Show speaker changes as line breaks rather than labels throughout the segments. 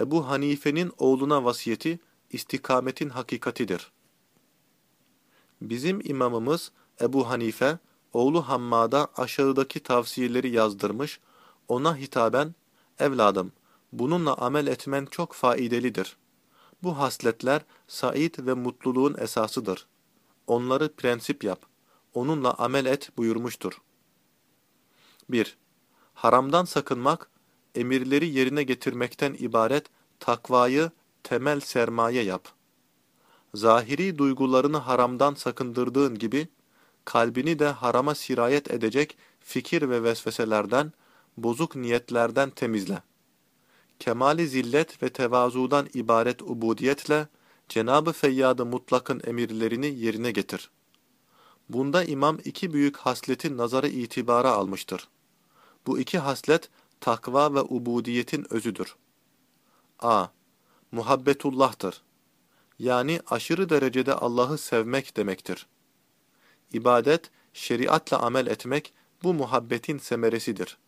Ebu Hanife'nin oğluna vasiyeti istikametin hakikatidir. Bizim imamımız Ebu Hanife, oğlu Hammad'a aşağıdaki tavsiyeleri yazdırmış, ona hitaben, evladım, bununla amel etmen çok faidelidir. Bu hasletler said ve mutluluğun esasıdır. Onları prensip yap, onunla amel et buyurmuştur. 1. Haramdan sakınmak, emirleri yerine getirmekten ibaret takvayı temel sermaye yap. Zahiri duygularını haramdan sakındırdığın gibi, kalbini de harama sirayet edecek fikir ve vesveselerden, bozuk niyetlerden temizle. Kemali zillet ve tevazudan ibaret ubudiyetle, Cenab-ı Feyyad-ı Mutlak'ın emirlerini yerine getir. Bunda imam iki büyük hasleti nazarı itibara almıştır. Bu iki haslet, takva ve ubudiyetin özüdür. a. Muhabbetullah'tır. Yani aşırı derecede Allah'ı sevmek demektir. İbadet, şeriatla amel etmek bu muhabbetin semeresidir.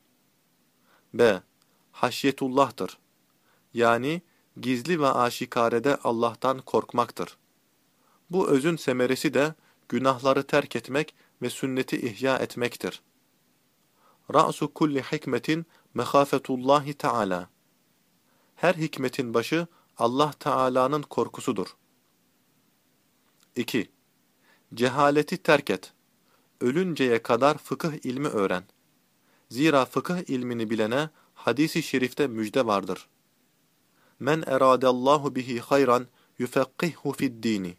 b. Haşyetullah'tır. Yani gizli ve aşikarede Allah'tan korkmaktır. Bu özün semeresi de günahları terk etmek ve sünneti ihya etmektir. Ra'su kulli hikmetin mehafetullahi Teala. Her hikmetin başı Allah Teala'nın korkusudur. 2. Cehaleti terk et. Ölünceye kadar fıkıh ilmi öğren. Zira fıkıh ilmini bilene hadisi şerifte müjde vardır. Men eradallahu bihi hayran yufekkihhu fid dini.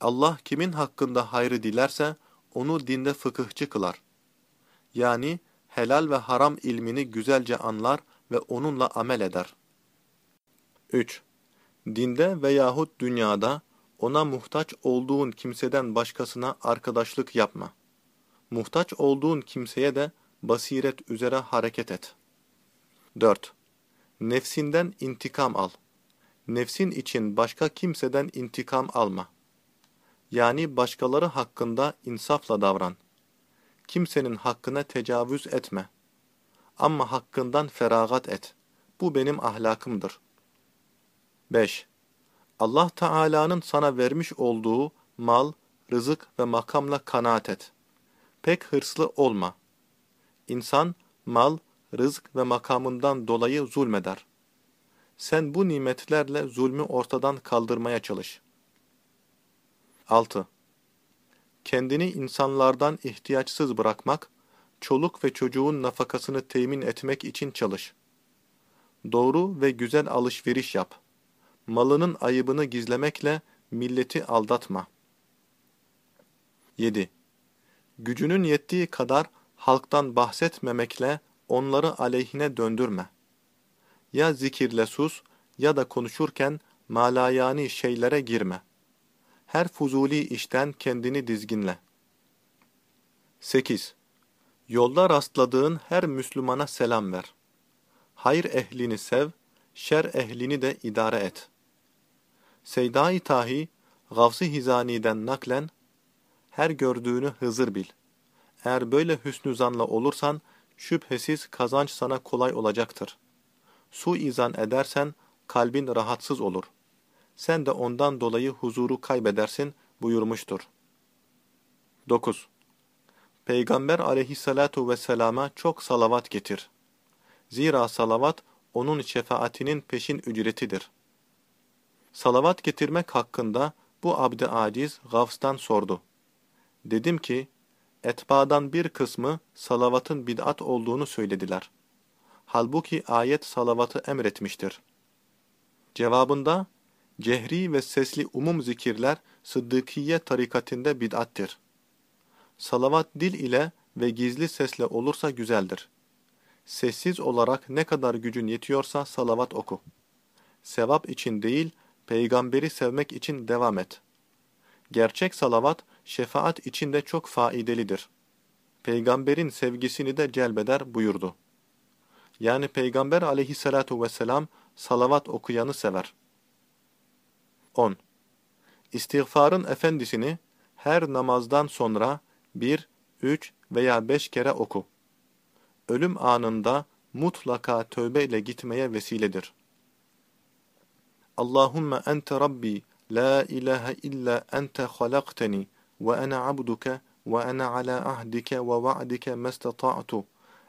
Allah kimin hakkında hayrı dilerse onu dinde fıkıhçı kılar. Yani helal ve haram ilmini güzelce anlar ve onunla amel eder. 3. Dinde veyahut dünyada ona muhtaç olduğun kimseden başkasına arkadaşlık yapma. Muhtaç olduğun kimseye de basiret üzere hareket et. 4. Nefsinden intikam al. Nefsin için başka kimseden intikam alma. Yani başkaları hakkında insafla davran. Kimsenin hakkına tecavüz etme. Ama hakkından feragat et. Bu benim ahlakımdır. 5. Allah Teala'nın sana vermiş olduğu mal, rızık ve makamla kanaat et. Pek hırslı olma. İnsan, mal, rızık ve makamından dolayı zulmeder. Sen bu nimetlerle zulmü ortadan kaldırmaya çalış. 6. Kendini insanlardan ihtiyaçsız bırakmak, çoluk ve çocuğun nafakasını temin etmek için çalış. Doğru ve güzel alışveriş yap. Malının ayıbını gizlemekle milleti aldatma. 7. Gücünün yettiği kadar halktan bahsetmemekle onları aleyhine döndürme. Ya zikirle sus ya da konuşurken malayani şeylere girme. Her fuzuli işten kendini dizginle. 8. Yolda rastladığın her Müslümana selam ver. Hayır ehlini sev, şer ehlini de idare et. Seyda-i Tahi, Gavs-ı Hizani'den naklen, her gördüğünü Hızır bil. Eğer böyle hüsnü zanla olursan, şüphesiz kazanç sana kolay olacaktır. Su izan edersen, kalbin rahatsız olur. Sen de ondan dolayı huzuru kaybedersin buyurmuştur. 9. Peygamber aleyhissalatu vesselama çok salavat getir. Zira salavat, onun şefaatinin peşin ücretidir. Salavat getirmek hakkında bu abd-i aciz Gavs'tan sordu. Dedim ki, etbaadan bir kısmı salavatın bid'at olduğunu söylediler. Halbuki ayet salavatı emretmiştir. Cevabında, cehri ve sesli umum zikirler Sıddıkiye tarikatinde bid'attir. Salavat dil ile ve gizli sesle olursa güzeldir. Sessiz olarak ne kadar gücün yetiyorsa salavat oku. Sevap için değil, peygamberi sevmek için devam et. Gerçek salavat, şefaat içinde çok faidelidir. Peygamberin sevgisini de celbeder buyurdu. Yani Peygamber aleyhissalatu vesselam salavat okuyanı sever. 10. İstiğfarın efendisini her namazdan sonra bir, üç veya beş kere oku. Ölüm anında mutlaka tövbe ile gitmeye vesiledir. Allahümme ente Rabbi, la ilahe illa ente halakteni, ve ana abduke, ve ana ala ahdike ve va'dike mestata'tu.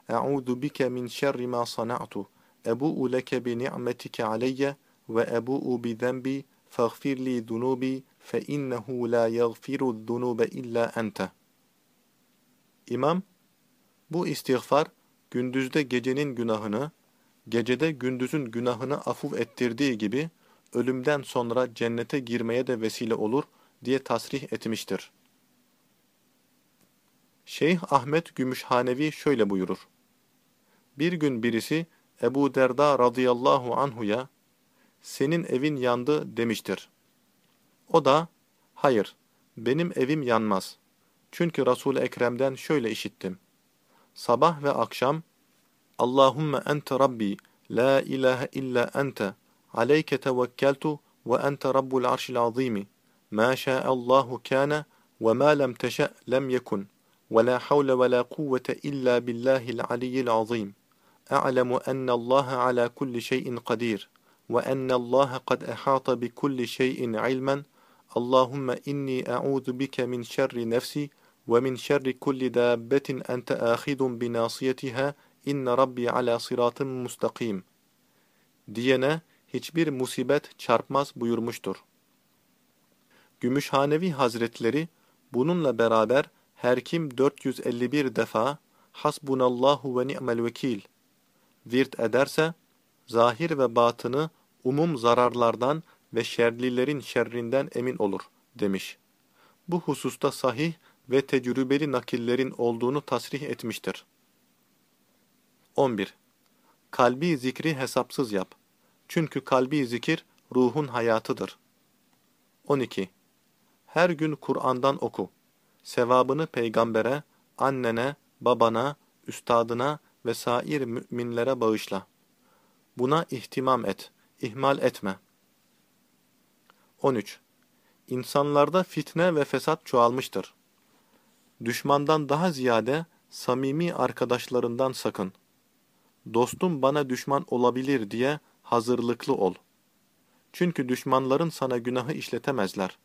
E'udu bike min şerri ma sana'tu. Ebu'u leke bi ni'metike aleyye, ve ebu'u bi zenbi, فاغفر لي ذنوبي فإنه لا يغفر الذنوب إلا أنت İmam, bu istiğfar gündüzde gecenin günahını, gecede gündüzün günahını afuv ettirdiği gibi ölümden sonra cennete girmeye de vesile olur diye tasrih etmiştir. Şeyh Ahmet Gümüşhanevi şöyle buyurur. Bir gün birisi Ebu Derda radıyallahu anhuya senin evin yandı demiştir. O da, hayır, benim evim yanmaz. Çünkü Resul-i Ekrem'den şöyle işittim. Sabah ve akşam, Allahümme ente Rabbi, la ilahe illa ente, aleyke tevekkeltu ve ente Rabbul arşil azimi, ma şa'allahu kâne ve ma lem teşe' lem yekun, ve la havle ve la kuvvete illa billahil aliyyil azim. A'lemu enne Allah ala kulli şeyin kadir ve ennallaha kad ehata bi kulli şeyin ilmen. Allahumme inni a'udhu bike min şerri nefsi ve min şerri kulli dabbetin ente ahidun bi nasiyetiha. İnne rabbi diyene hiçbir musibet çarpmaz buyurmuştur. Gümüşhanevi Hazretleri bununla beraber her kim 451 defa Hasbunallahu ve ni'mel vekil virt ederse zahir ve batını umum zararlardan ve şerlilerin şerrinden emin olur demiş. Bu hususta sahih ve tecrübeli nakillerin olduğunu tasrih etmiştir. 11. Kalbi zikri hesapsız yap. Çünkü kalbi zikir ruhun hayatıdır. 12. Her gün Kur'an'dan oku. Sevabını peygambere, annene, babana, üstadına ve sair müminlere bağışla. Buna ihtimam et, ihmal etme. 13. İnsanlarda fitne ve fesat çoğalmıştır. Düşmandan daha ziyade samimi arkadaşlarından sakın. Dostum bana düşman olabilir diye hazırlıklı ol. Çünkü düşmanların sana günahı işletemezler.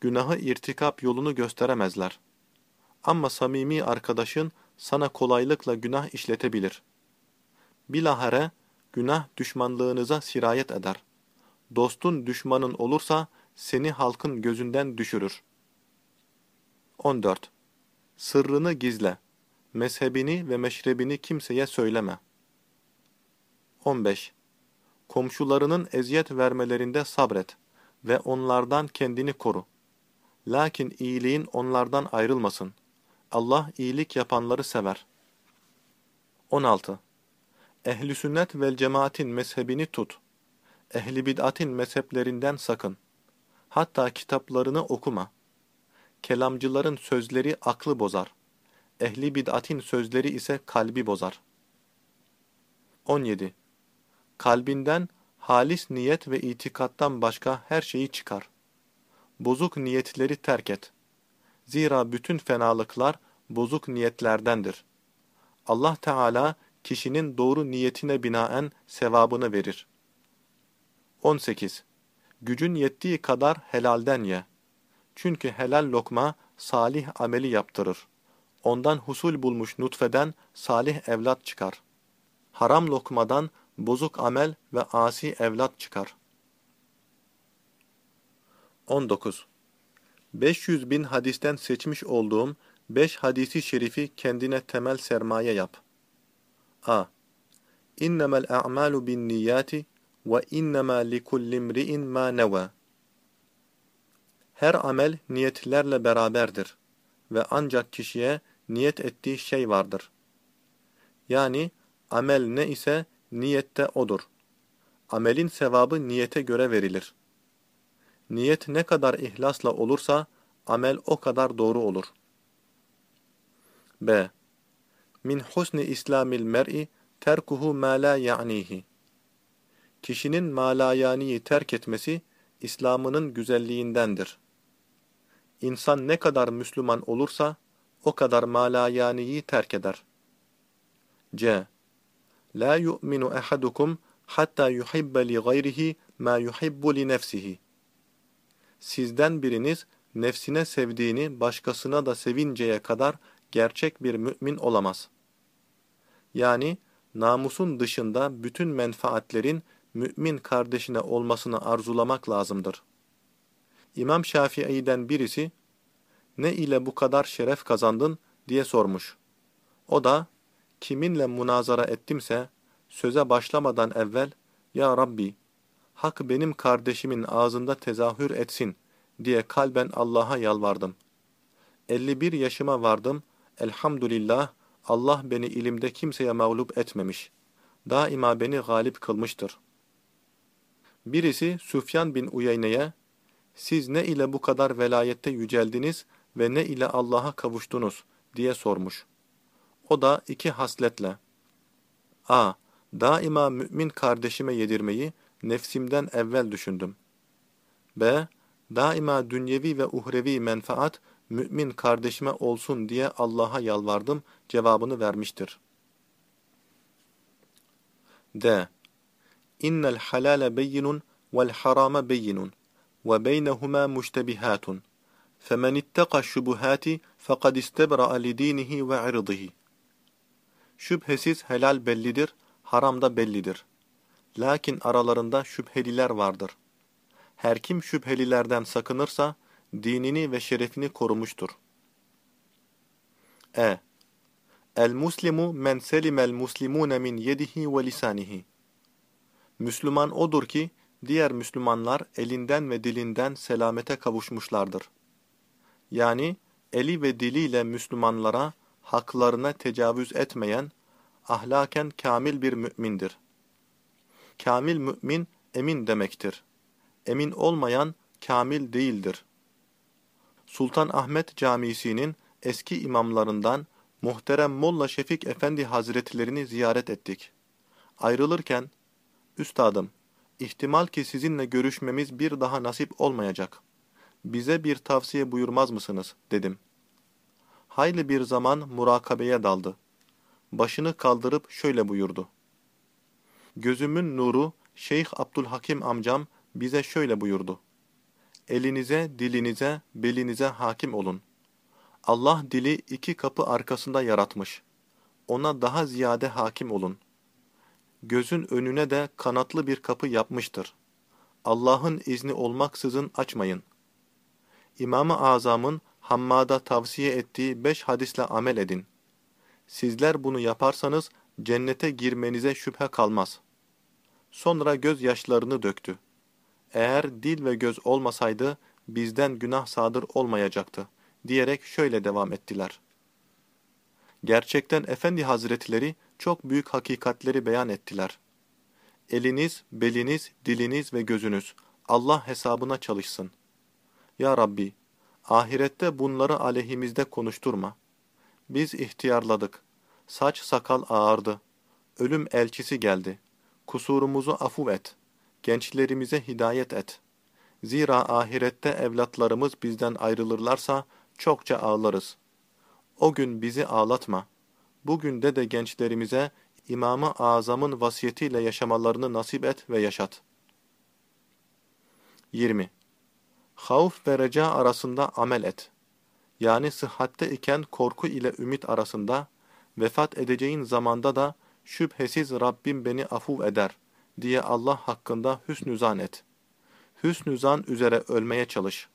Günahı irtikap yolunu gösteremezler. Ama samimi arkadaşın sana kolaylıkla günah işletebilir. Bilahare, günah düşmanlığınıza sirayet eder. Dostun düşmanın olursa seni halkın gözünden düşürür. 14. Sırrını gizle. Mezhebini ve meşrebini kimseye söyleme. 15. Komşularının eziyet vermelerinde sabret ve onlardan kendini koru. Lakin iyiliğin onlardan ayrılmasın. Allah iyilik yapanları sever. 16. Ehli sünnet vel cemaatin mezhebini tut. Ehli bid'atin mezheplerinden sakın. Hatta kitaplarını okuma. Kelamcıların sözleri aklı bozar. Ehli bid'atin sözleri ise kalbi bozar. 17. Kalbinden halis niyet ve itikattan başka her şeyi çıkar. Bozuk niyetleri terk et. Zira bütün fenalıklar bozuk niyetlerdendir. Allah Teala kişinin doğru niyetine binaen sevabını verir. 18. Gücün yettiği kadar helalden ye. Çünkü helal lokma salih ameli yaptırır. Ondan husul bulmuş nutfeden salih evlat çıkar. Haram lokmadan bozuk amel ve asi evlat çıkar. 19. 500 bin hadisten seçmiş olduğum 5 hadisi şerifi kendine temel sermaye yap. A. İnnemel a'malu bin niyati ve innema likullimri'in ma neva. Her amel niyetlerle beraberdir ve ancak kişiye niyet ettiği şey vardır. Yani amel ne ise niyette odur. Amelin sevabı niyete göre verilir. Niyet ne kadar ihlasla olursa amel o kadar doğru olur. B. Min husni islamil mer'i terkuhu ma la ya'nihi. Kişinin malayaniyi terk etmesi İslam'ının güzelliğindendir. İnsan ne kadar Müslüman olursa o kadar malayaniyi terk eder. C. La yu'minu ahadukum hatta yuhibbe li gayrihi ma yuhibbu li nefsihi. Sizden biriniz nefsine sevdiğini başkasına da sevinceye kadar gerçek bir mümin olamaz. Yani namusun dışında bütün menfaatlerin mümin kardeşine olmasını arzulamak lazımdır. İmam Şafii'den birisi, ne ile bu kadar şeref kazandın diye sormuş. O da, kiminle münazara ettimse, söze başlamadan evvel, Ya Rabbi, hak benim kardeşimin ağzında tezahür etsin diye kalben Allah'a yalvardım. 51 yaşıma vardım, elhamdülillah, Allah beni ilimde kimseye mağlup etmemiş. Daima beni galip kılmıştır. Birisi Süfyan bin Uyeyne'ye, siz ne ile bu kadar velayette yüceldiniz ve ne ile Allah'a kavuştunuz diye sormuş. O da iki hasletle. A. Daima mümin kardeşime yedirmeyi nefsimden evvel düşündüm. B. Daima dünyevi ve uhrevi menfaat mümin kardeşime olsun diye Allah'a yalvardım cevabını vermiştir. D. İnnel halale beyinun vel harame beyinun ve beynehuma müştebihatun. فَمَنِ اتَّقَ الشُّبُهَاتِ فَقَدْ اسْتَبْرَأَ لِد۪ينِهِ وَعِرْضِهِ Şüphesiz helal bellidir, haram da bellidir. Lakin aralarında şüpheliler vardır. Her kim şüphelilerden sakınırsa, dinini ve şerefini korumuştur. E. El-Muslimu men selimel muslimune min yedihi ve lisanihi. Müslüman odur ki, diğer Müslümanlar elinden ve dilinden selamete kavuşmuşlardır. Yani eli ve diliyle Müslümanlara haklarına tecavüz etmeyen, ahlaken kamil bir mümindir. Kamil mümin emin demektir. Emin olmayan kamil değildir. Sultan Ahmet Camisi'nin eski imamlarından Muhterem Molla Şefik Efendi Hazretlerini ziyaret ettik. Ayrılırken, Üstadım, ihtimal ki sizinle görüşmemiz bir daha nasip olmayacak. Bize bir tavsiye buyurmaz mısınız, dedim. Hayli bir zaman murakabeye daldı. Başını kaldırıp şöyle buyurdu. Gözümün nuru, Şeyh Abdülhakim amcam bize şöyle buyurdu. Elinize, dilinize, belinize hakim olun. Allah dili iki kapı arkasında yaratmış. Ona daha ziyade hakim olun. Gözün önüne de kanatlı bir kapı yapmıştır. Allah'ın izni olmaksızın açmayın. İmam-ı Azam'ın Hammad'a tavsiye ettiği beş hadisle amel edin. Sizler bunu yaparsanız cennete girmenize şüphe kalmaz. Sonra gözyaşlarını döktü. Eğer dil ve göz olmasaydı bizden günah sadır olmayacaktı diyerek şöyle devam ettiler. Gerçekten Efendi Hazretleri çok büyük hakikatleri beyan ettiler. Eliniz, beliniz, diliniz ve gözünüz Allah hesabına çalışsın. Ya Rabbi, ahirette bunları aleyhimizde konuşturma. Biz ihtiyarladık. Saç sakal ağardı. Ölüm elçisi geldi. Kusurumuzu afu et. Gençlerimize hidayet et. Zira ahirette evlatlarımız bizden ayrılırlarsa çokça ağlarız. O gün bizi ağlatma. Bugün de de gençlerimize İmam-ı Azam'ın vasiyetiyle yaşamalarını nasip et ve yaşat. 20. Havf ve reca arasında amel et. Yani sıhhatte iken korku ile ümit arasında, vefat edeceğin zamanda da şüphesiz Rabbim beni afuv eder diye Allah hakkında hüsnü zan et. Hüsnü zan üzere ölmeye çalış.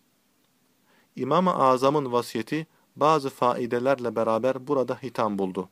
İmam-ı Azam'ın vasiyeti bazı faidelerle beraber burada hitam buldu.